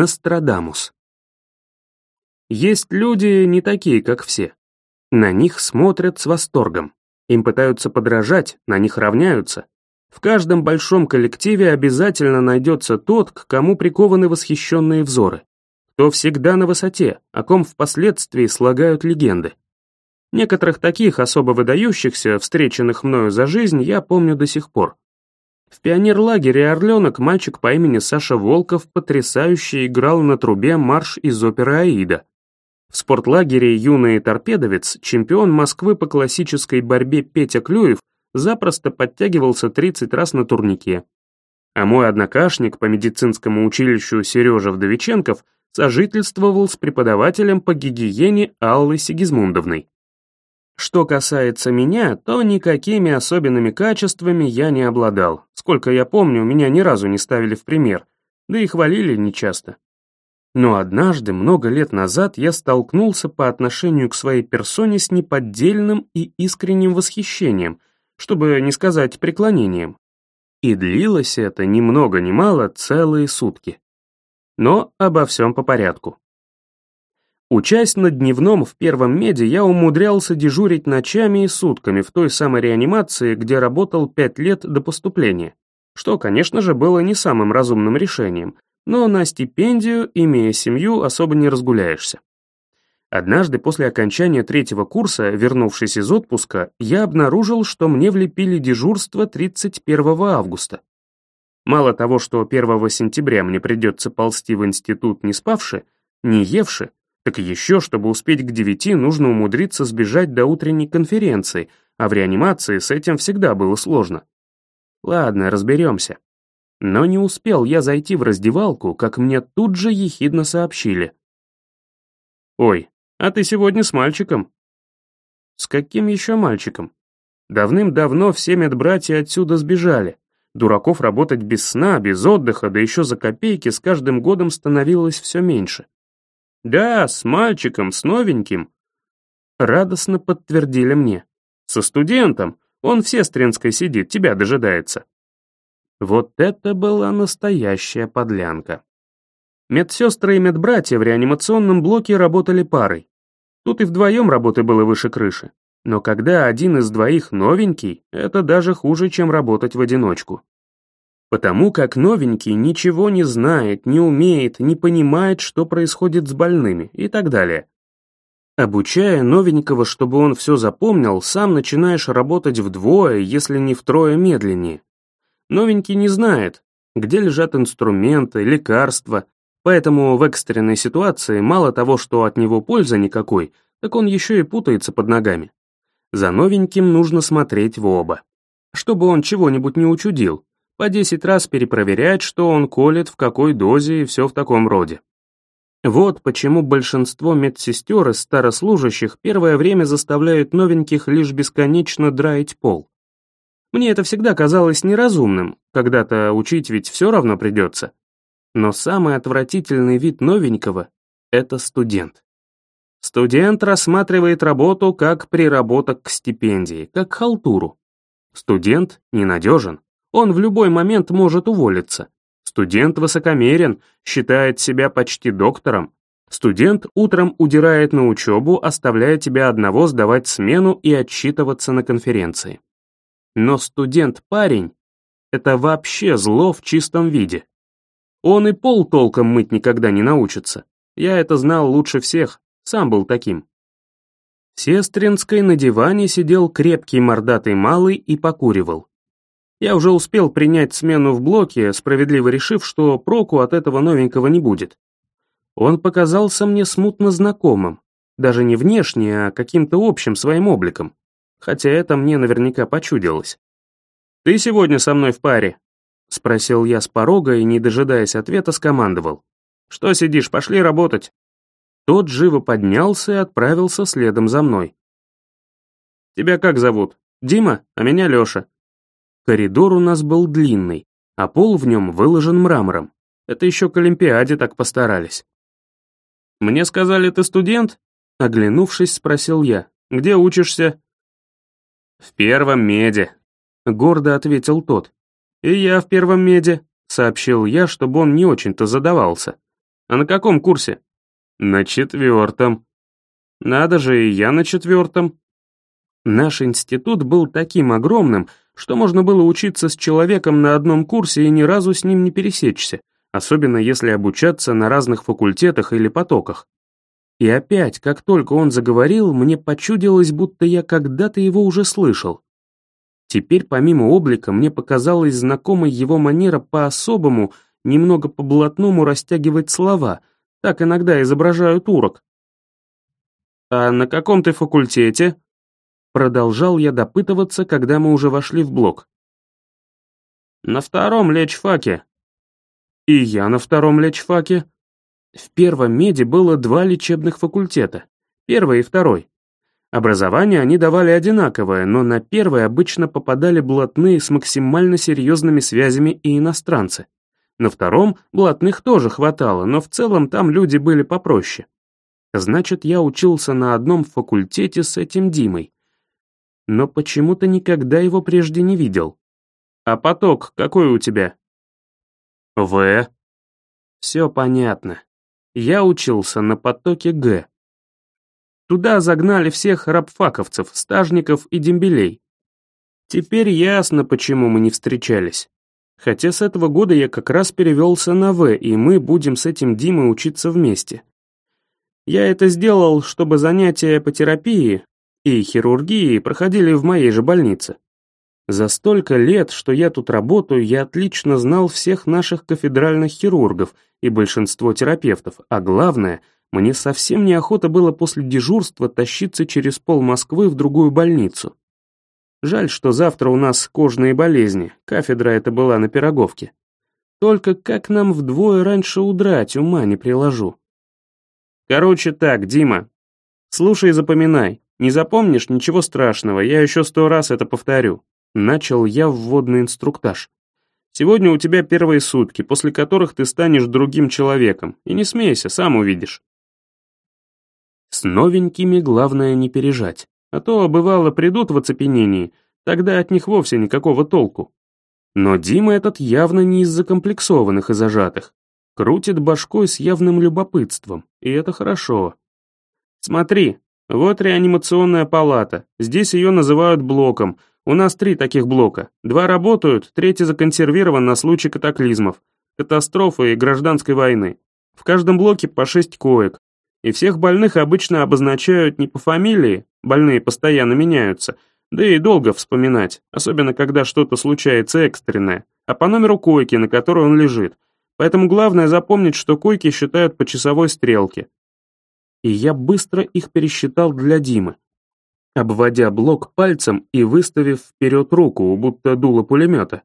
Нострадамус. Есть люди не такие, как все. На них смотрят с восторгом. Им пытаются подражать, на них равняются. В каждом большом коллективе обязательно найдется тот, к кому прикованы восхищенные взоры. Кто всегда на высоте, о ком впоследствии слагают легенды. Некоторых таких особо выдающихся, встреченных мною за жизнь, я помню до сих пор. В пионерлагере «Орленок» мальчик по имени Саша Волков потрясающе играл на трубе марш из оперы «Аида». В спортлагере «Юный торпедовец» чемпион Москвы по классической борьбе Петя Клюев запросто подтягивался 30 раз на турнике. А мой однокашник по медицинскому училищу Сережа Вдовиченков сожительствовал с преподавателем по гигиене Аллой Сигизмундовной. Что касается меня, то никакими особенными качествами я не обладал. Сколько я помню, меня ни разу не ставили в пример, да и хвалили нечасто. Но однажды, много лет назад, я столкнулся по отношению к своей персоне с неподдельным и искренним восхищением, чтобы не сказать преклонением. И длилось это ни много ни мало целые сутки. Но обо всем по порядку. Учась на дневном в первом меде, я умудрялся дежурить ночами и сутками в той самой реанимации, где работал пять лет до поступления, что, конечно же, было не самым разумным решением, но на стипендию, имея семью, особо не разгуляешься. Однажды после окончания третьего курса, вернувшись из отпуска, я обнаружил, что мне влепили дежурство 31 августа. Мало того, что 1 сентября мне придется ползти в институт не спавши, не евши, так еще, чтобы успеть к девяти, нужно умудриться сбежать до утренней конференции, а в реанимации с этим всегда было сложно. Ладно, разберемся. Но не успел я зайти в раздевалку, как мне тут же ехидно сообщили. «Ой, а ты сегодня с мальчиком?» «С каким еще мальчиком?» Давным-давно все медбратья отсюда сбежали. Дураков работать без сна, без отдыха, да еще за копейки с каждым годом становилось все меньше. «Да, с мальчиком, с новеньким». Радостно подтвердили мне. «Со студентом. Он в Сестринской сидит, тебя дожидается». Вот это была настоящая подлянка. Медсестры и медбратья в реанимационном блоке работали парой. Тут и вдвоем работы было выше крыши. Но когда один из двоих новенький, это даже хуже, чем работать в одиночку. Потому как новенький ничего не знает, не умеет, не понимает, что происходит с больными и так далее. Обучая новенького, чтобы он все запомнил, сам начинаешь работать вдвое, если не втрое медленнее. Новенький не знает, где лежат инструменты, лекарства, поэтому в экстренной ситуации мало того, что от него пользы никакой, так он еще и путается под ногами. За новеньким нужно смотреть в оба. Чтобы он чего-нибудь не учудил, по 10 раз перепроверять, что он колет, в какой дозе и все в таком роде. Вот почему большинство медсестер и старослужащих первое время заставляют новеньких лишь бесконечно драить пол. Мне это всегда казалось неразумным, когда-то учить ведь все равно придется. Но самый отвратительный вид новенького — это студент. Студент рассматривает работу как приработок к стипендии, как халтуру. Студент ненадежен. Он в любой момент может уволиться. Студент высокомерен, считает себя почти доктором. Студент утром удирает на учебу, оставляя тебя одного сдавать смену и отчитываться на конференции. Но студент-парень — это вообще зло в чистом виде. Он и пол толком мыть никогда не научится. Я это знал лучше всех, сам был таким. В Сестринской на диване сидел крепкий мордатый малый и покуривал. Я уже успел принять смену в блоке, справедливо решив, что проку от этого новенького не будет. Он показался мне смутно знакомым, даже не внешне, а каким-то общим своим обликом, хотя это мне наверняка почудилось. «Ты сегодня со мной в паре?» — спросил я с порога и, не дожидаясь ответа, скомандовал. «Что сидишь, пошли работать». Тот живо поднялся и отправился следом за мной. «Тебя как зовут? Дима, а меня Леша. Коридор у нас был длинный, а пол в нем выложен мрамором. Это еще к Олимпиаде так постарались. «Мне сказали, ты студент?» Оглянувшись, спросил я. «Где учишься?» «В первом меде», — гордо ответил тот. «И я в первом меде», — сообщил я, чтобы он не очень-то задавался. А на каком курсе? На четвертом. Надо же, и я на четвертом. Наш институт был таким огромным, что можно было учиться с человеком на одном курсе и ни разу с ним не пересечься, особенно если обучаться на разных факультетах или потоках. И опять, как только он заговорил, мне почудилось, будто я когда-то его уже слышал. Теперь помимо облика мне показалась знакомой его манера по-особому, немного по-блатному растягивать слова, так иногда изображают урок. «А на каком ты факультете?» Продолжал я допытываться, когда мы уже вошли в блок. «На втором лечфаке». «И я на втором лечфаке». В первом меди было два лечебных факультета, первый и второй. Образование они давали одинаковое, но на первый обычно попадали блатные с максимально серьезными связями и иностранцы. На втором блатных тоже хватало, но в целом там люди были попроще. Значит, я учился на одном факультете с этим Димой. Но почему-то никогда его прежде не видел. А поток какой у тебя? В. Все понятно. Я учился на потоке Г. Туда загнали всех рабфаковцев, стажников и дембелей. Теперь ясно, почему мы не встречались. Хотя с этого года я как раз перевелся на В, и мы будем с этим Димой учиться вместе. Я это сделал, чтобы занятия по терапии и хирургии проходили в моей же больнице. За столько лет, что я тут работаю, я отлично знал всех наших кафедральных хирургов и большинство терапевтов, а главное, мне совсем неохота было после дежурства тащиться через пол Москвы в другую больницу. Жаль, что завтра у нас кожные болезни, кафедра эта была на Пироговке. Только как нам вдвое раньше удрать, ума не приложу. Короче так, Дима, слушай и запоминай. Не запомнишь, ничего страшного, я еще сто раз это повторю. Начал я вводный инструктаж. Сегодня у тебя первые сутки, после которых ты станешь другим человеком. И не смейся, сам увидишь. С новенькими главное не пережать. А то, бывало, придут в оцепенении, тогда от них вовсе никакого толку. Но Дима этот явно не из закомплексованных и зажатых. Крутит башкой с явным любопытством, и это хорошо. Смотри, вот реанимационная палата, здесь ее называют блоком. У нас три таких блока. Два работают, третий законсервирован на случай катаклизмов, катастрофы и гражданской войны. В каждом блоке по шесть коек. И всех больных обычно обозначают не по фамилии, больные постоянно меняются, да и долго вспоминать, особенно когда что-то случается экстренное, а по номеру койки, на которой он лежит, Поэтому главное запомнить, что койки считают по часовой стрелке. И я быстро их пересчитал для Димы, обводя блок пальцем и выставив вперед руку, будто дуло пулемета.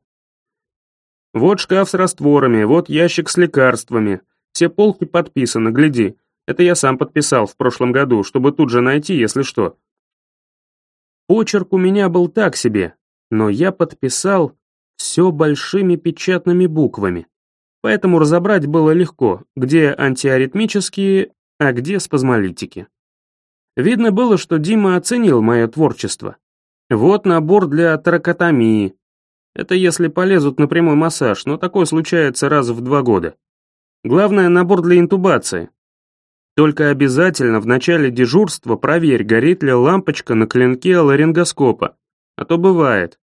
Вот шкаф с растворами, вот ящик с лекарствами. Все полки подписаны, гляди. Это я сам подписал в прошлом году, чтобы тут же найти, если что. Почерк у меня был так себе, но я подписал все большими печатными буквами поэтому разобрать было легко, где антиаритмические, а где спазмолитики. Видно было, что Дима оценил мое творчество. Вот набор для таракотомии. Это если полезут на прямой массаж, но такое случается раз в два года. Главное, набор для интубации. Только обязательно в начале дежурства проверь, горит ли лампочка на клинке ларингоскопа. А то бывает,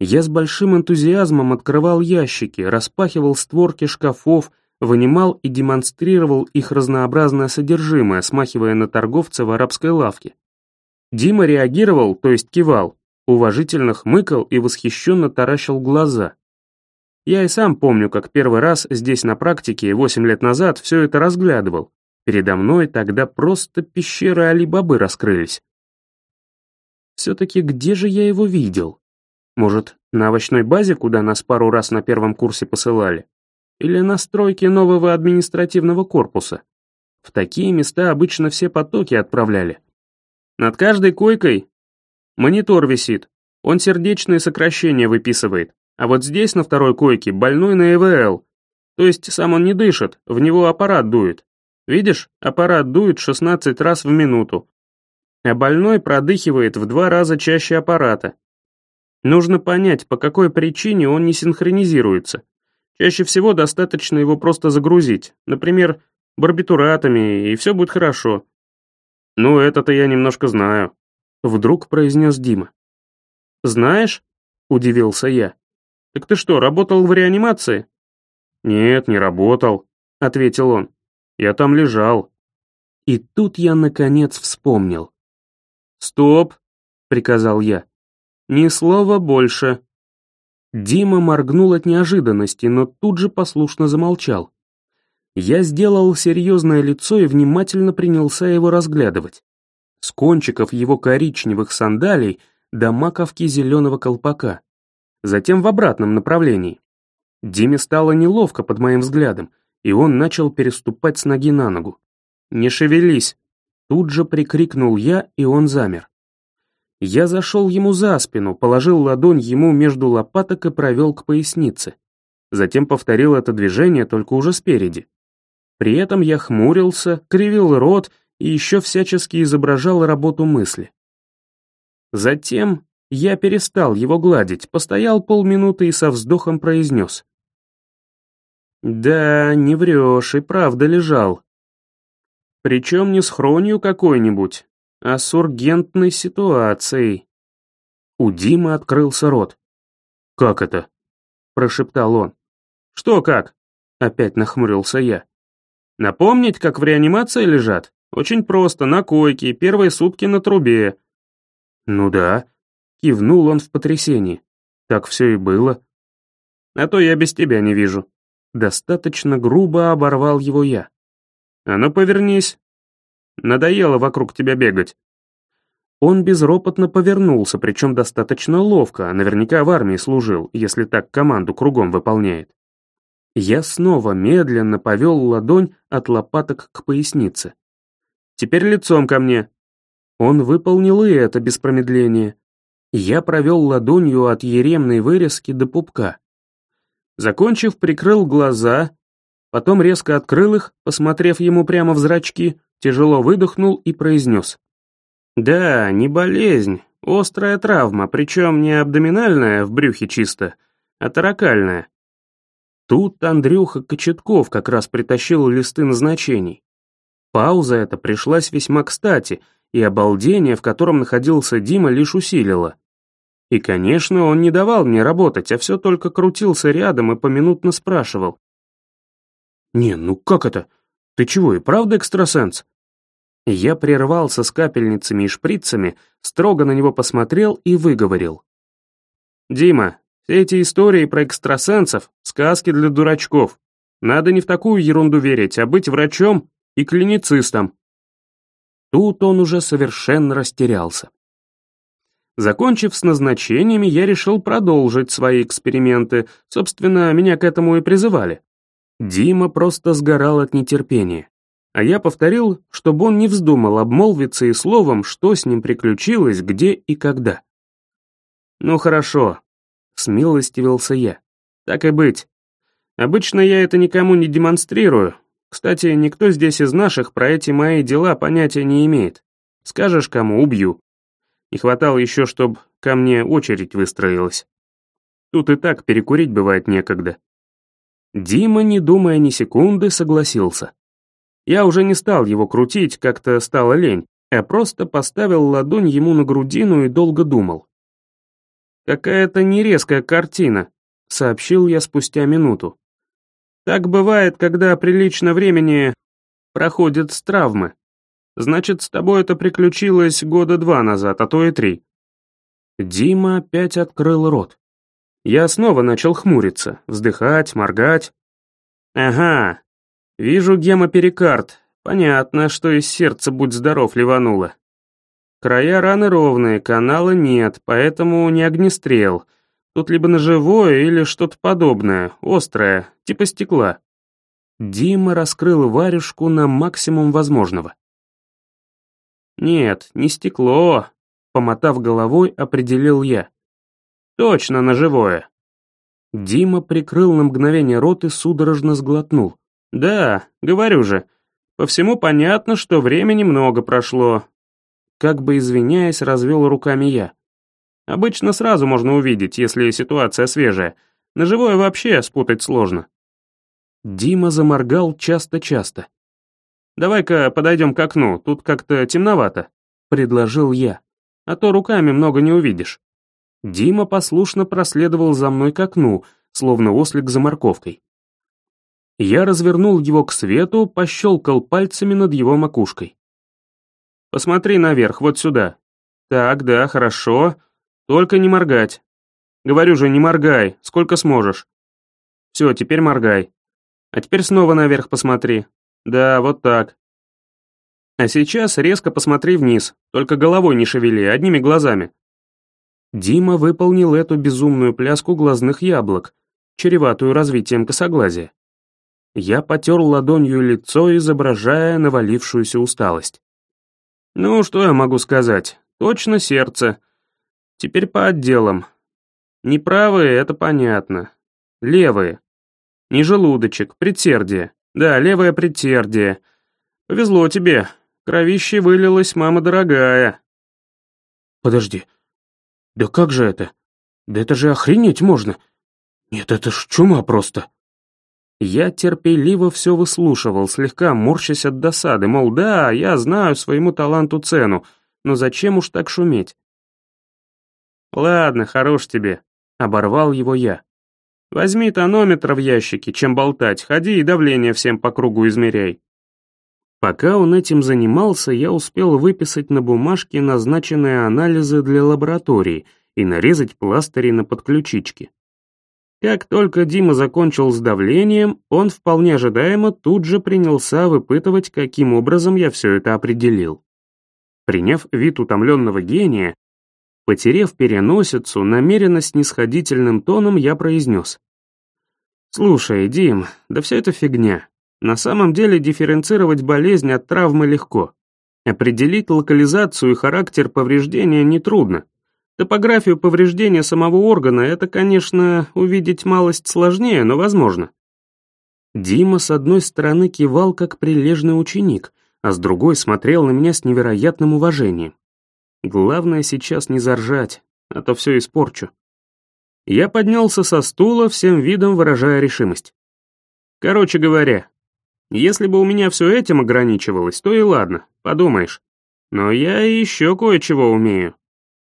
я с большим энтузиазмом открывал ящики, распахивал створки шкафов, вынимал и демонстрировал их разнообразное содержимое, смахивая на торговца в арабской лавке. Дима реагировал, то есть кивал, уважительно хмыкал и восхищенно таращил глаза. Я и сам помню, как первый раз здесь на практике, восемь лет назад, все это разглядывал. Передо мной тогда просто пещеры Али-Бабы раскрылись. Все-таки где же я его видел? Может, на овощной базе, куда нас пару раз на первом курсе посылали? Или на стройке нового административного корпуса? В такие места обычно все потоки отправляли. Над каждой койкой монитор висит, он сердечные сокращения выписывает, а вот здесь на второй койке больной на ЭВЛ, то есть сам он не дышит, в него аппарат дует. Видишь, аппарат дует 16 раз в минуту, а больной продыхивает в два раза чаще аппарата, Нужно понять, по какой причине он не синхронизируется. Чаще всего достаточно его просто загрузить, например, барбитуратами, и все будет хорошо. Ну, это-то я немножко знаю, вдруг произнес Дима. Знаешь? Удивился я. Так ты что, работал в реанимации? Нет, не работал, ответил он. Я там лежал. И тут я наконец вспомнил. «Стоп!» — приказал я. «Ни слова больше!» Дима моргнул от неожиданности, но тут же послушно замолчал. Я сделал серьезное лицо и внимательно принялся его разглядывать. С кончиков его коричневых сандалий до маковки зеленого колпака. Затем в обратном направлении. Диме стало неловко под моим взглядом, и он начал переступать с ноги на ногу. «Не шевелись!» Тут же прикрикнул я, и он замер. Я зашел ему за спину, положил ладонь ему между лопаток и провел к пояснице. Затем повторил это движение, только уже спереди. При этом я хмурился, кривил рот и еще всячески изображал работу мысли. Затем я перестал его гладить, постоял полминуты и со вздохом произнес. «Да, не врешь, и правда лежал. Причем не с хронью какой-нибудь, а с ургентной ситуацией. У Димы открылся рот. «Как это?» — прошептал он. «Что как?» — опять нахмурился я. «Напомнить, как в реанимации лежат? Очень просто, на койке, первые сутки на трубе». «Ну да», — кивнул он в потрясении. «Так все и было». «А то я без тебя не вижу». Достаточно грубо оборвал его я. «А ну повернись, Надоело вокруг тебя бегать». Он безропотно повернулся, причем достаточно ловко, наверняка в армии служил, если так команду кругом выполняет. Я снова медленно повел ладонь от лопаток к пояснице. «Теперь лицом ко мне». Он выполнил и это без промедления. Я провел ладонью от еремной вырезки до пупка. Закончив, прикрыл глаза, потом резко открыл их, посмотрев ему прямо в зрачки, тяжело выдохнул и произнес. «Да, не болезнь, острая травма, причем не абдоминальная в брюхе чисто, а таракальная». Тут Андрюха Кочетков как раз притащил листы назначений. Пауза эта пришлась весьма кстати, и обалдение, в котором находился Дима, лишь усилило. И, конечно, он не давал мне работать, а все только крутился рядом и поминутно спрашивал. «Не, ну как это? Ты чего, и правда экстрасенс?» Я прервался с капельницами и шприцами, строго на него посмотрел и выговорил. «Дима, все эти истории про экстрасенсов — сказки для дурачков. Надо не в такую ерунду верить, а быть врачом и клиницистом». Тут он уже совершенно растерялся. Закончив с назначениями, я решил продолжить свои эксперименты, собственно, меня к этому и призывали. Дима просто сгорал от нетерпения. А я повторил, чтобы он не вздумал обмолвиться и словом, что с ним приключилось, где и когда. «Ну хорошо», — смилостивился я. «Так и быть. Обычно я это никому не демонстрирую. Кстати, никто здесь из наших про эти мои дела понятия не имеет. Скажешь кому — убью. Не хватало еще, чтобы ко мне очередь выстроилась. Тут и так перекурить бывает некогда». Дима, не думая ни секунды, согласился. Я уже не стал его крутить, как-то стало лень, а просто поставил ладонь ему на грудину и долго думал. «Какая-то нерезкая картина», — сообщил я спустя минуту. «Так бывает, когда прилично времени проходит с травмы. Значит, с тобой это приключилось года два назад, а то и три». Дима опять открыл рот. Я снова начал хмуриться, вздыхать, моргать. «Ага, Вижу гемоперикард. Понятно, что из сердца будь здоров ливануло. Края раны ровные, канала нет, поэтому не огнестрел. Тут либо ножевое или что-то подобное, острое, типа стекла. Дима раскрыл варежку на максимум возможного. «Нет, не стекло», — помотав головой, определил я. «Точно ножевое». Дима прикрыл на мгновение рот и судорожно сглотнул. «Да, говорю же. По всему понятно, что времени много прошло». Как бы извиняясь, развел руками я. «Обычно сразу можно увидеть, если ситуация свежая. На живое вообще спутать сложно. Дима заморгал часто-часто. «Давай-ка подойдем к окну, тут как-то темновато», — предложил я. «А то руками много не увидишь». Дима послушно проследовал за мной к окну, словно ослик за морковкой. Я развернул его к свету, пощелкал пальцами над его макушкой. «Посмотри наверх, вот сюда. Так, да, хорошо. Только не моргать. Говорю же, не моргай, сколько сможешь. Все, теперь моргай. А теперь снова наверх посмотри. Да, вот так. А сейчас резко посмотри вниз, только головой не шевели, одними глазами. Дима выполнил эту безумную пляску глазных яблок, чреватую развитием косоглазия. Я потер ладонью лицо, изображая навалившуюся усталость. Ну, что я могу сказать? Точно сердце. Теперь по отделам. Не правые, это понятно. Левые. Не желудочек, предсердие. Да, левое предсердие. Повезло тебе. Кровище вылилось, мама дорогая. Подожди. Да как же это? Да это же охренеть можно. Нет, это ж чума просто. Я терпеливо все выслушивал, слегка морщась от досады, мол, да, я знаю своему таланту цену, но зачем уж так шуметь? «Ладно, хорош тебе», — оборвал его я. «Возьми тонометр в ящике, чем болтать, ходи и давление всем по кругу измеряй». Пока он этим занимался, я успел выписать на бумажке назначенные анализы для лаборатории и нарезать пластыри на подключички. Как только Дима закончил с давлением, он вполне ожидаемо тут же принялся выпытывать, каким образом я все это определил. Приняв вид утомленного гения, потерев переносицу, намеренно снисходительным тоном я произнес. «Слушай, Дим, да все это фигня. На самом деле дифференцировать болезнь от травмы легко. Определить локализацию и характер повреждения нетрудно. Топографию повреждения самого органа это, конечно, увидеть малость сложнее, но возможно. Дима с одной стороны кивал как прилежный ученик, а с другой смотрел на меня с невероятным уважением. Главное сейчас не заржать, а то все испорчу. Я поднялся со стула, всем видом выражая решимость. Короче говоря, если бы у меня все этим ограничивалось, то и ладно, подумаешь. Но я еще кое-чего умею.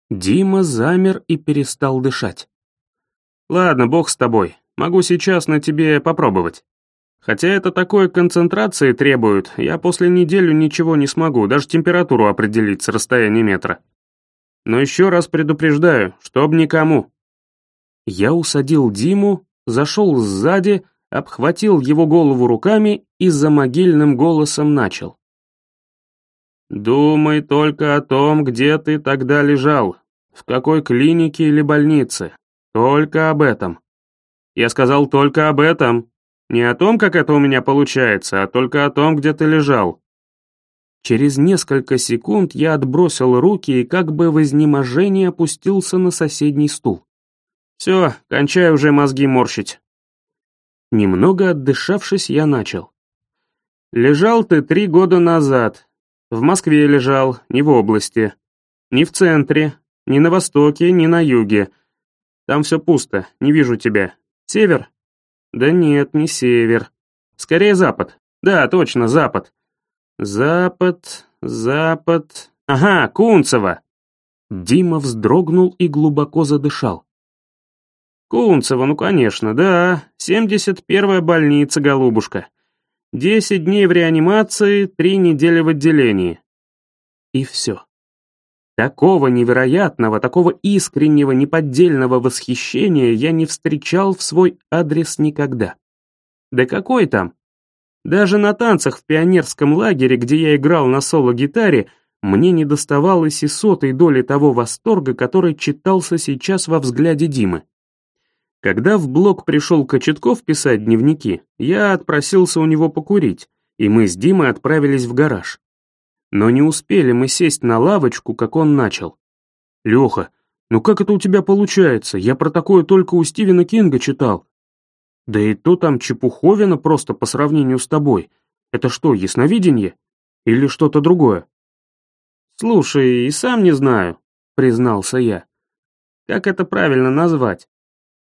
Дима замер и перестал дышать. «Ладно, бог с тобой, могу сейчас на тебе попробовать. Хотя это такой концентрации требует, я после недели ничего не смогу, даже температуру определить с расстояния метра. Но еще раз предупреждаю, чтоб никому». Я усадил Диму, зашел сзади, обхватил его голову руками и за могильным голосом начал. «Думай только о том, где ты тогда лежал, в какой клинике или больнице. Только об этом. Я сказал только об этом. Не о том, как это у меня получается, а только о том, где ты лежал». Через несколько секунд я отбросил руки и как бы в изнеможении опустился на соседний стул. «Все, кончай уже мозги морщить». Немного отдышавшись, я начал. «Лежал ты три года назад, в Москве лежал, не в области. Не в центре, ни на востоке, ни на юге. Там все пусто, не вижу тебя. Север? Да нет, не север. Скорее запад. Да, точно, запад. Запад, запад... Ага, Кунцево. Дима вздрогнул и глубоко задышал. Кунцево, ну конечно, да. 71-я больница, голубушка. Десять дней в реанимации, три недели в отделении. И все. Такого невероятного, такого искреннего, неподдельного восхищения я не встречал в свой адрес никогда. Да какой там? Даже на танцах в пионерском лагере, где я играл на соло-гитаре, мне не доставалось и сотой доли того восторга, который читался сейчас во взгляде Димы. Когда в блог пришел Кочетков писать дневники, я отпросился у него покурить, и мы с Димой отправились в гараж. Но не успели мы сесть на лавочку, как он начал. «Леха, ну как это у тебя получается? Я про такое только у Стивена Кинга читал». «Да и то там чепуховина просто по сравнению с тобой. Это что, ясновидение? Или что-то другое?» «Слушай, и сам не знаю», — признался я. «Как это правильно назвать?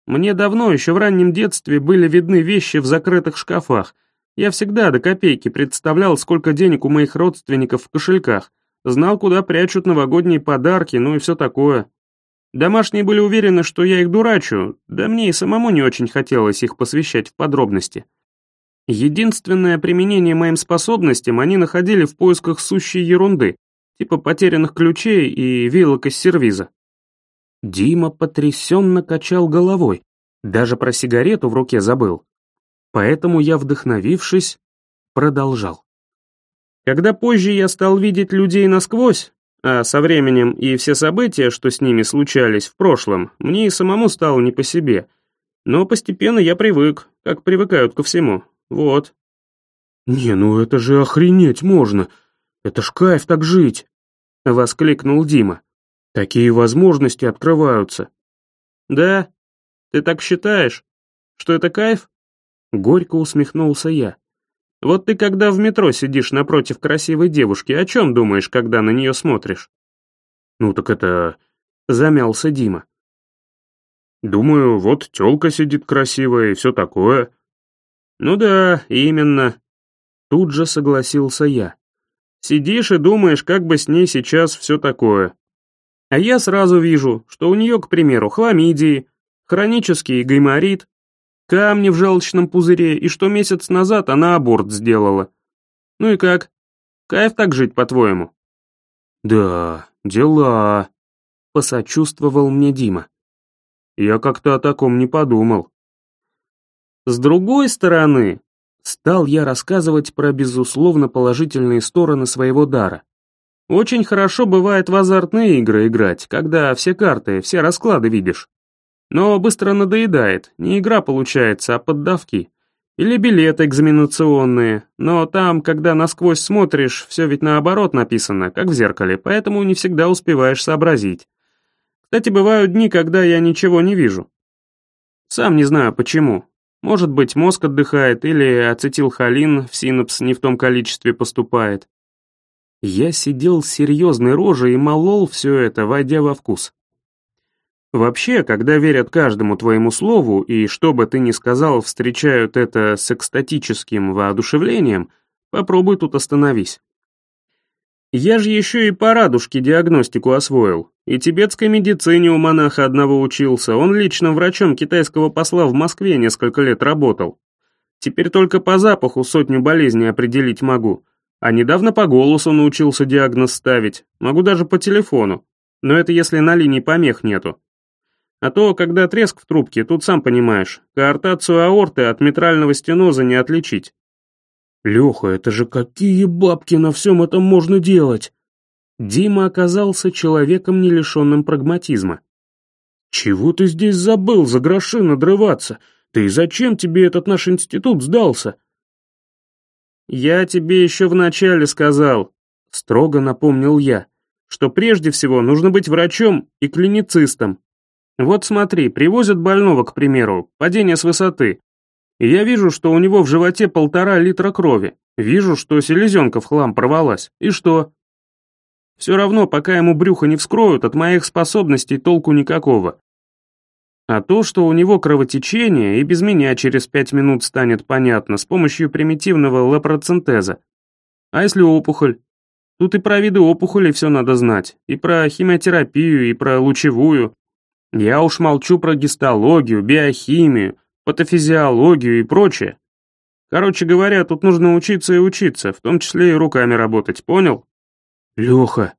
Мне давно, еще в раннем детстве, были видны вещи в закрытых шкафах. Я всегда до копейки представлял, сколько денег у моих родственников в кошельках, знал, куда прячут новогодние подарки, ну и все такое. Домашние были уверены, что я их дурачу, да мне и самому не очень хотелось их посвящать в подробности. Единственное применение моим способностям они находили в поисках сущей ерунды, типа потерянных ключей и вилок из сервиза. Дима потрясенно качал головой, даже про сигарету в руке забыл. Поэтому я, вдохновившись, продолжал. Когда позже я стал видеть людей насквозь, а со временем и все события, что с ними случались в прошлом, мне и самому стало не по себе. Но постепенно я привык, как привыкают ко всему. Вот. «Не, ну это же охренеть можно! Это ж кайф так жить!» — воскликнул Дима. «Такие возможности открываются». «Да? Ты так считаешь? Что это кайф?» Горько усмехнулся я. Вот ты когда в метро сидишь напротив красивой девушки, о чем думаешь, когда на нее смотришь? Ну так это... Замялся Дима. Думаю, вот тёлка сидит красивая и все такое. Ну да, именно. Тут же согласился я. Сидишь и думаешь, как бы с ней сейчас все такое. А я сразу вижу, что у нее, к примеру, хламидии, хронический гайморит, камни в желчном пузыре, и что месяц назад она аборт сделала. Ну и как? Кайф так жить, по-твоему? Да, дела, посочувствовал мне Дима. Я как-то о таком не подумал. С другой стороны, стал я рассказывать про безусловно положительные стороны своего дара. Очень хорошо бывает в азартные игры играть, когда все карты, все расклады видишь. Но быстро надоедает, не игра получается, а поддавки. Или билеты экзаменационные, но там, когда насквозь смотришь, все ведь наоборот написано, как в зеркале, поэтому не всегда успеваешь сообразить. Кстати, бывают дни, когда я ничего не вижу. Сам не знаю почему. Может быть, мозг отдыхает, или ацетилхолин в синапс не в том количестве поступает. Я сидел с серьезной рожей и молол все это, войдя во вкус. Вообще, когда верят каждому твоему слову, и что бы ты ни сказал, встречают это с экстатическим воодушевлением, попробуй тут остановись. Я же еще и по радужке диагностику освоил, и тибетской медицине у монаха одного учился, он лично врачом китайского посла в Москве несколько лет работал. Теперь только по запаху сотню болезней определить могу, а недавно по голосу научился диагноз ставить, могу даже по телефону, но это если на линии помех нету. А то, когда треск в трубке, тут сам понимаешь, коортацию аорты от митрального стеноза не отличить. Леха, это же какие бабки на всем этом можно делать? Дима оказался человеком, не лишенным прагматизма. Чего ты здесь забыл за гроши надрываться? Ты зачем тебе этот наш институт сдался? Я тебе еще вначале сказал, строго напомнил я, что прежде всего нужно быть врачом и клиницистом, вот смотри, привозят больного, к примеру, падение с высоты. Я вижу, что у него в животе полтора литра крови. Вижу, что селезенка в хлам порвалась. И что? Все равно, пока ему брюхо не вскроют, от моих способностей толку никакого. А то, что у него кровотечение, и без меня через пять минут станет понятно с помощью примитивного лапроцентеза. А если опухоль? Тут и про виды опухолей все надо знать, и про химиотерапию, и про лучевую. Я уж молчу про гистологию, биохимию, патофизиологию и прочее. Короче говоря, тут нужно учиться и учиться, в том числе и руками работать, понял? Леха,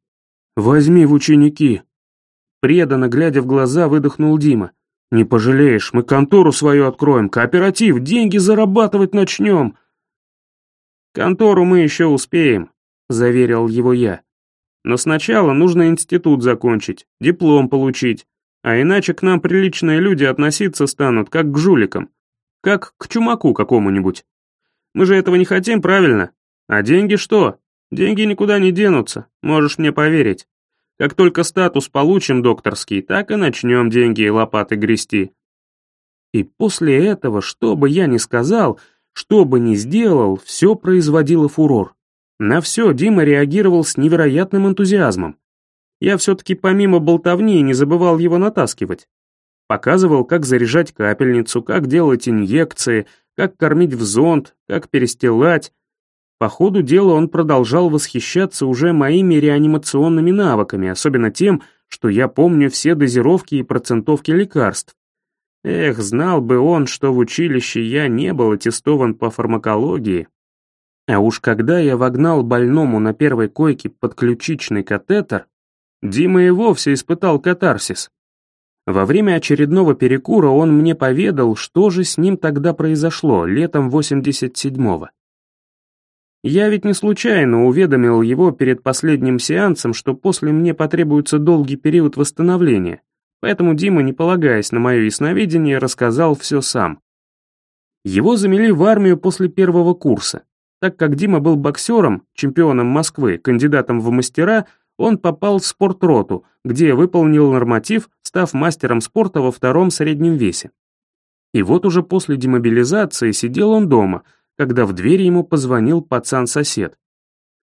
возьми в ученики. Преданно глядя в глаза, выдохнул Дима. Не пожалеешь, мы контору свою откроем, кооператив, деньги зарабатывать начнем. Контору мы еще успеем, заверил его я. Но сначала нужно институт закончить, диплом получить, а иначе к нам приличные люди относиться станут, как к жуликам. Как к чумаку какому-нибудь. Мы же этого не хотим, правильно? А деньги что? Деньги никуда не денутся, можешь мне поверить. Как только статус получим докторский, так и начнем деньги и лопаты грести. И после этого, что бы я ни сказал, что бы ни сделал, все производило фурор. На все Дима реагировал с невероятным энтузиазмом. Я все-таки помимо болтовни не забывал его натаскивать. Показывал, как заряжать капельницу, как делать инъекции, как кормить в зонд, как перестилать. По ходу дела он продолжал восхищаться уже моими реанимационными навыками, особенно тем, что я помню все дозировки и процентовки лекарств. Эх, знал бы он, что в училище я не был аттестован по фармакологии. А уж когда я вогнал больному на первой койке подключичный катетер, Дима и вовсе испытал катарсис. Во время очередного перекура он мне поведал, что же с ним тогда произошло, летом 87-го. Я ведь не случайно уведомил его перед последним сеансом, что после мне потребуется долгий период восстановления, поэтому Дима, не полагаясь на мое ясновидение, рассказал все сам. Его замели в армию после первого курса. Так как Дима был боксером, чемпионом Москвы, кандидатом в мастера, он попал в спортроту, где выполнил норматив, став мастером спорта во втором среднем весе. И вот уже после демобилизации сидел он дома – когда в дверь ему позвонил пацан-сосед.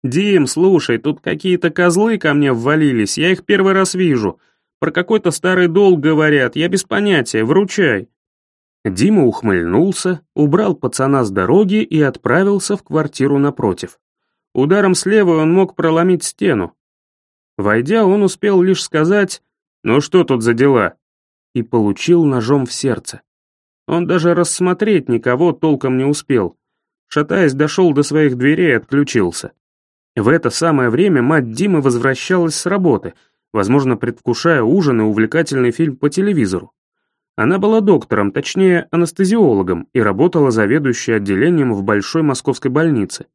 «Дим, слушай, тут какие-то козлы ко мне ввалились, я их первый раз вижу. Про какой-то старый долг говорят, я без понятия, вручай». Дима ухмыльнулся, убрал пацана с дороги и отправился в квартиру напротив. Ударом слева он мог проломить стену. Войдя, он успел лишь сказать «Ну что тут за дела?» и получил ножом в сердце. Он даже рассмотреть никого толком не успел. Шатаясь, дошел до своих дверей и отключился. В это самое время мать Димы возвращалась с работы, возможно, предвкушая ужин и увлекательный фильм по телевизору. Она была доктором, точнее, анестезиологом, и работала заведующей отделением в большой московской больнице.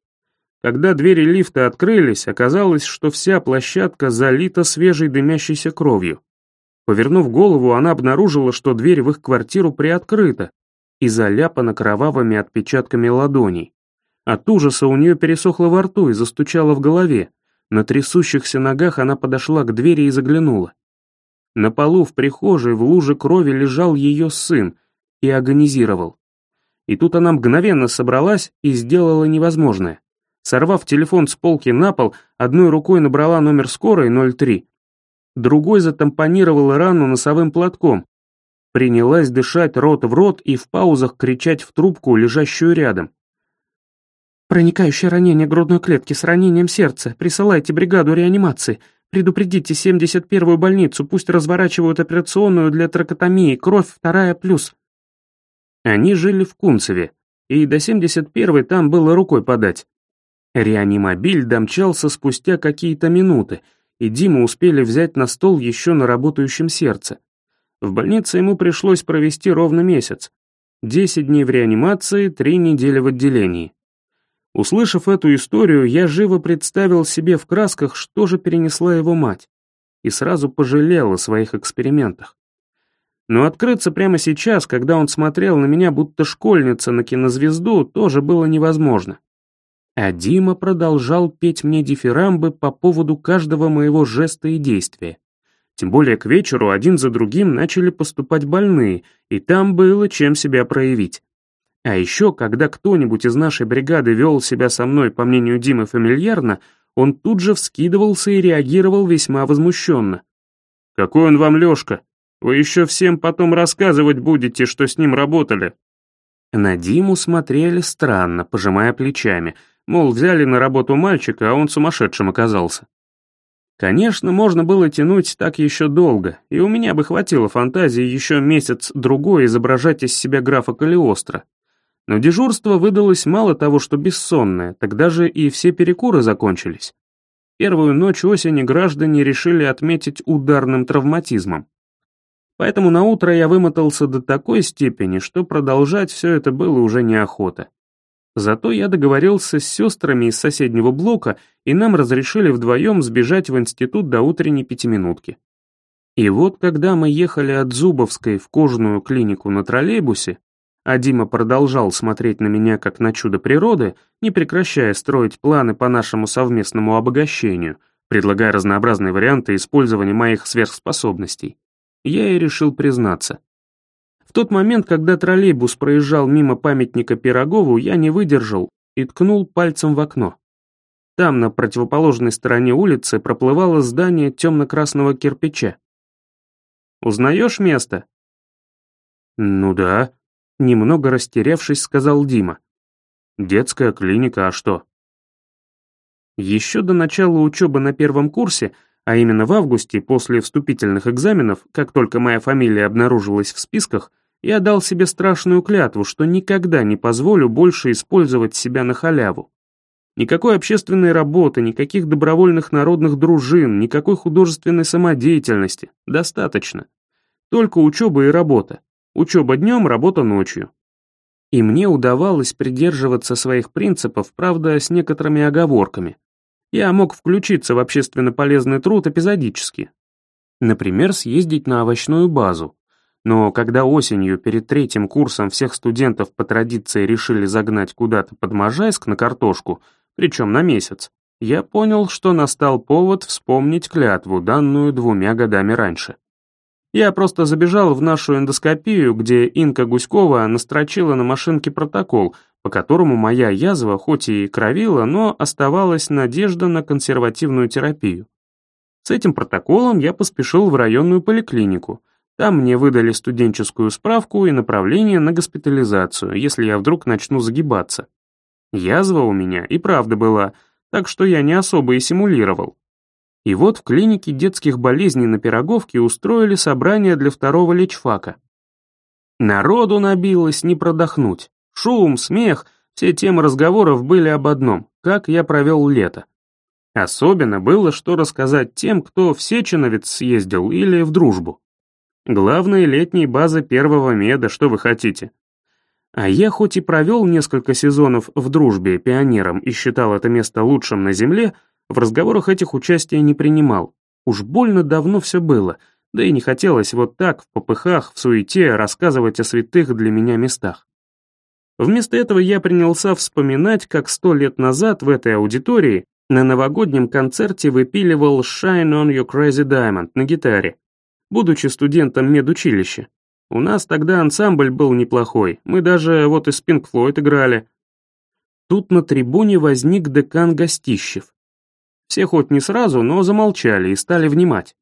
Когда двери лифта открылись, оказалось, что вся площадка залита свежей дымящейся кровью. Повернув голову, она обнаружила, что дверь в их квартиру приоткрыта, и заляпана кровавыми отпечатками ладоней. От ужаса у нее пересохло во рту и застучало в голове. На трясущихся ногах она подошла к двери и заглянула. На полу в прихожей в луже крови лежал ее сын и агонизировал. И тут она мгновенно собралась и сделала невозможное. Сорвав телефон с полки на пол, одной рукой набрала номер скорой 03, другой затампонировала рану носовым платком, Принялась дышать рот в рот и в паузах кричать в трубку, лежащую рядом. «Проникающее ранение грудной клетки с ранением сердца. Присылайте бригаду реанимации. Предупредите 71-ю больницу, пусть разворачивают операционную для тракотомии, кровь вторая плюс». Они жили в Кунцеве, и до 71-й там было рукой подать. Реанимобиль домчался спустя какие-то минуты, и Диму успели взять на стол еще на работающем сердце. В больнице ему пришлось провести ровно месяц. Десять дней в реанимации, три недели в отделении. Услышав эту историю, я живо представил себе в красках, что же перенесла его мать, и сразу пожалел о своих экспериментах. Но открыться прямо сейчас, когда он смотрел на меня будто школьница на кинозвезду, тоже было невозможно. А Дима продолжал петь мне дифирамбы по поводу каждого моего жеста и действия. Тем более к вечеру один за другим начали поступать больные, и там было чем себя проявить. А еще, когда кто-нибудь из нашей бригады вел себя со мной, по мнению Димы, фамильярно, он тут же вскидывался и реагировал весьма возмущенно. «Какой он вам Лешка? Вы еще всем потом рассказывать будете, что с ним работали». На Диму смотрели странно, пожимая плечами, мол, взяли на работу мальчика, а он сумасшедшим оказался. Конечно, можно было тянуть так еще долго, и у меня бы хватило фантазии еще месяц-другой изображать из себя графа Калиостро. Но дежурство выдалось мало того, что бессонное, тогда же и все перекуры закончились. Первую ночь осени граждане решили отметить ударным травматизмом. Поэтому на утро я вымотался до такой степени, что продолжать все это было уже неохота. Зато я договорился с сестрами из соседнего блока, и нам разрешили вдвоем сбежать в институт до утренней пятиминутки. И вот когда мы ехали от Зубовской в кожаную клинику на троллейбусе, а Дима продолжал смотреть на меня как на чудо природы, не прекращая строить планы по нашему совместному обогащению, предлагая разнообразные варианты использования моих сверхспособностей, я и решил признаться. Тот момент, когда троллейбус проезжал мимо памятника Пирогову, я не выдержал и ткнул пальцем в окно. Там, на противоположной стороне улицы, проплывало здание темно-красного кирпича. «Узнаешь место?» Ну да, немного растерявшись, сказал Дима. Детская клиника, а что? Еще до начала учебы на первом курсе, а именно в августе, после вступительных экзаменов, как только моя фамилия обнаружилась в списках, я дал себе страшную клятву, что никогда не позволю больше использовать себя на халяву. Никакой общественной работы, никаких добровольных народных дружин, никакой художественной самодеятельности. Достаточно. Только учеба и работа. Учеба днем, работа ночью. И мне удавалось придерживаться своих принципов, правда, с некоторыми оговорками. Я мог включиться в общественно полезный труд эпизодически. Например, съездить на овощную базу, но когда осенью перед третьим курсом всех студентов по традиции решили загнать куда-то под Можайск на картошку, причем на месяц, я понял, что настал повод вспомнить клятву, данную двумя годами раньше. Я просто забежал в нашу эндоскопию, где Инка Гуськова настрочила на машинке протокол, по которому моя язва хоть и кровила, но оставалась надежда на консервативную терапию. С этим протоколом я поспешил в районную поликлинику, там мне выдали студенческую справку и направление на госпитализацию, если я вдруг начну загибаться. Язва у меня и правда была, так что я не особо и симулировал. И вот в клинике детских болезней на Пироговке устроили собрание для второго лечфака. Народу набилось не продохнуть. Шум, смех, все темы разговоров были об одном, как я провел лето. Особенно было что рассказать тем, кто в Сеченовец съездил или в дружбу. Главная летняя база первого меда, что вы хотите. А я хоть и провел несколько сезонов в дружбе пионером и считал это место лучшим на земле, в разговорах этих участия не принимал. Уж больно давно все было, да и не хотелось вот так, в попыхах, в суете, рассказывать о святых для меня местах. Вместо этого я принялся вспоминать, как сто лет назад в этой аудитории на новогоднем концерте выпиливал «Shine on your crazy diamond» на гитаре, будучи студентом медучилища. У нас тогда ансамбль был неплохой, мы даже вот из Pink Floyd играли. Тут на трибуне возник декан Гостищев. Все хоть не сразу, но замолчали и стали внимать.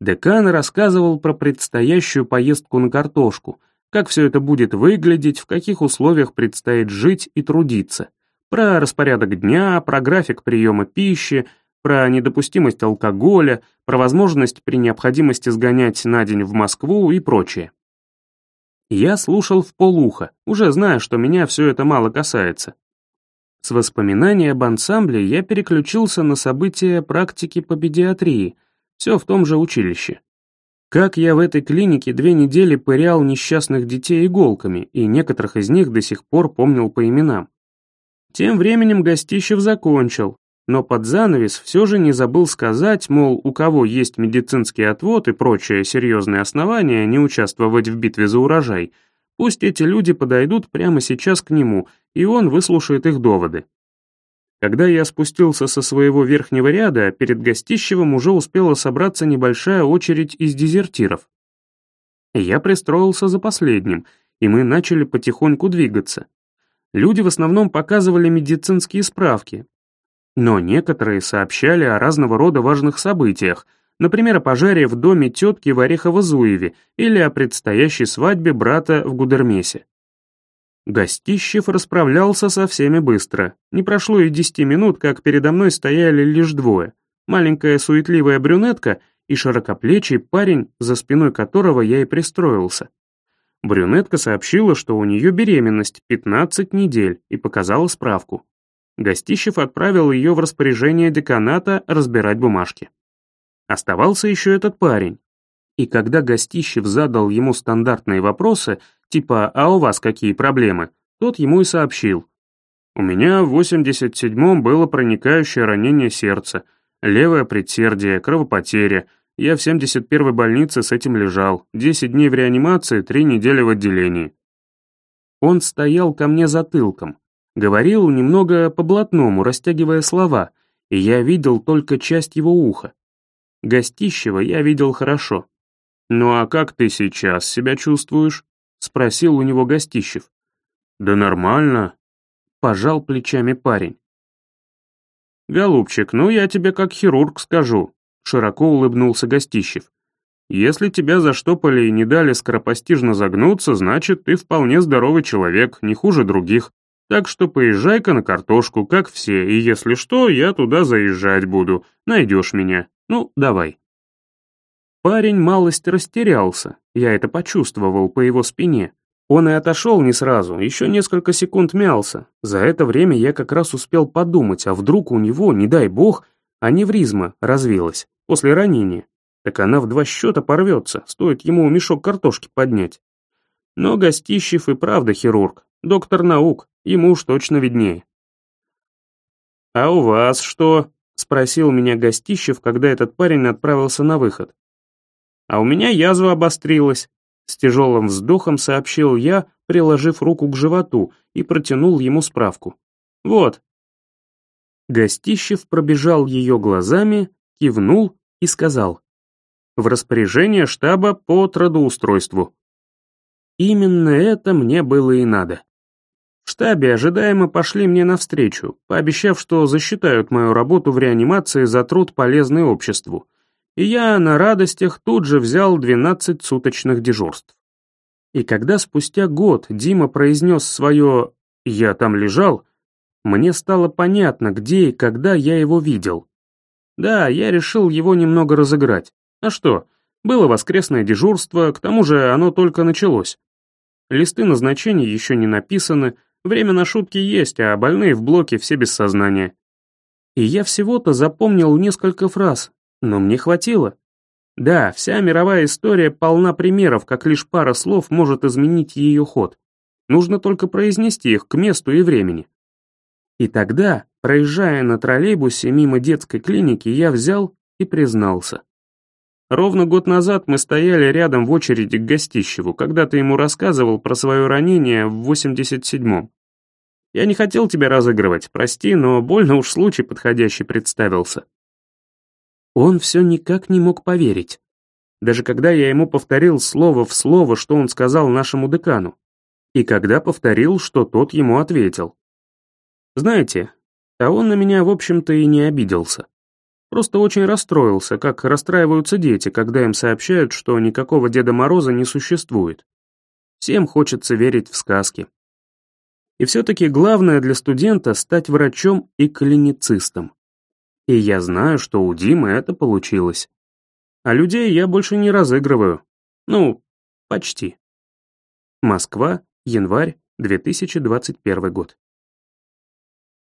Декан рассказывал про предстоящую поездку на картошку, как все это будет выглядеть, в каких условиях предстоит жить и трудиться, про распорядок дня, про график приема пищи, про недопустимость алкоголя, про возможность при необходимости сгонять на день в Москву и прочее. Я слушал в полуха, уже зная, что меня все это мало касается. С воспоминаний об ансамбле я переключился на события практики по педиатрии, все в том же училище. Как я в этой клинике две недели пырял несчастных детей иголками, и некоторых из них до сих пор помнил по именам. Тем временем Гостищев закончил, но под занавес все же не забыл сказать, мол, у кого есть медицинский отвод и прочие серьезные основания не участвовать в битве за урожай, пусть эти люди подойдут прямо сейчас к нему, и он выслушает их доводы. Когда я спустился со своего верхнего ряда, перед Гостищевым уже успела собраться небольшая очередь из дезертиров. Я пристроился за последним, и мы начали потихоньку двигаться. Люди в основном показывали медицинские справки, но некоторые сообщали о разного рода важных событиях, например, о пожаре в доме тетки в Орехово-Зуеве или о предстоящей свадьбе брата в Гудермесе. Гостищев расправлялся со всеми быстро. Не прошло и десяти минут, как передо мной стояли лишь двое. Маленькая суетливая брюнетка и широкоплечий парень, за спиной которого я и пристроился. Брюнетка сообщила, что у нее беременность 15 недель и показала справку. Гостищев отправил ее в распоряжение деканата разбирать бумажки. Оставался еще этот парень. И когда Гостищев задал ему стандартные вопросы, типа «А у вас какие проблемы?», тот ему и сообщил. «У меня в 87-м было проникающее ранение сердца, левое предсердие, кровопотеря. Я в 71-й больнице с этим лежал, 10 дней в реанимации, 3 недели в отделении». Он стоял ко мне затылком, Говорил немного по-блатному, растягивая слова, и я видел только часть его уха. Гостищего я видел хорошо. «Ну а как ты сейчас себя чувствуешь?» — спросил у него Гостищев. «Да нормально», — пожал плечами парень. «Голубчик, ну я тебе как хирург скажу», — широко улыбнулся Гостищев. Если тебя заштопали и не дали скоропостижно загнуться, значит, ты вполне здоровый человек, не хуже других. Так что поезжай-ка на картошку, как все, и если что, я туда заезжать буду, найдешь меня. Ну, давай». Парень малость растерялся, я это почувствовал по его спине. Он и отошел не сразу, еще несколько секунд мялся. За это время я как раз успел подумать, а вдруг у него, не дай бог, аневризма развилась после ранения. Так она в два счета порвется, стоит ему мешок картошки поднять. Но Гостищев и правда хирург, доктор наук, ему уж точно виднее. «А у вас что?» — спросил меня Гостищев, когда этот парень отправился на выход. «А у меня язва обострилась», — с тяжелым вздохом сообщил я, приложив руку к животу и протянул ему справку. «Вот». Гостищев пробежал ее глазами, кивнул и сказал. «В распоряжение штаба по трудоустройству». Именно это мне было и надо. В штабе ожидаемо пошли мне навстречу, пообещав, что засчитают мою работу в реанимации за труд, полезный обществу, и я на радостях тут же взял 12 суточных дежурств. И когда спустя год Дима произнес свое «я там лежал», мне стало понятно, где и когда я его видел. Да, я решил его немного разыграть. А что, было воскресное дежурство, к тому же оно только началось. Листы назначений еще не написаны, время на шутки есть, а больные в блоке все без сознания. И я всего-то запомнил несколько фраз, но мне хватило. Да, вся мировая история полна примеров, как лишь пара слов может изменить ее ход. Нужно только произнести их к месту и времени. И тогда, проезжая на троллейбусе мимо детской клиники, я взял и признался. Ровно год назад мы стояли рядом в очереди к Гостищеву, когда ты ему рассказывал про свое ранение в 87-м. Я не хотел тебя разыгрывать, прости, но больно уж случай подходящий представился. Он все никак не мог поверить. Даже когда я ему повторил слово в слово, что он сказал нашему декану. И когда повторил, что тот ему ответил. Знаете, а он на меня, в общем-то, и не обиделся. Просто очень расстроился, как расстраиваются дети, когда им сообщают, что никакого Деда Мороза не существует. Всем хочется верить в сказки. И все-таки главное для студента — стать врачом и клиницистом. И я знаю, что у Димы это получилось. А людей я больше не разыгрываю. Ну, почти. Москва, январь 2021 год.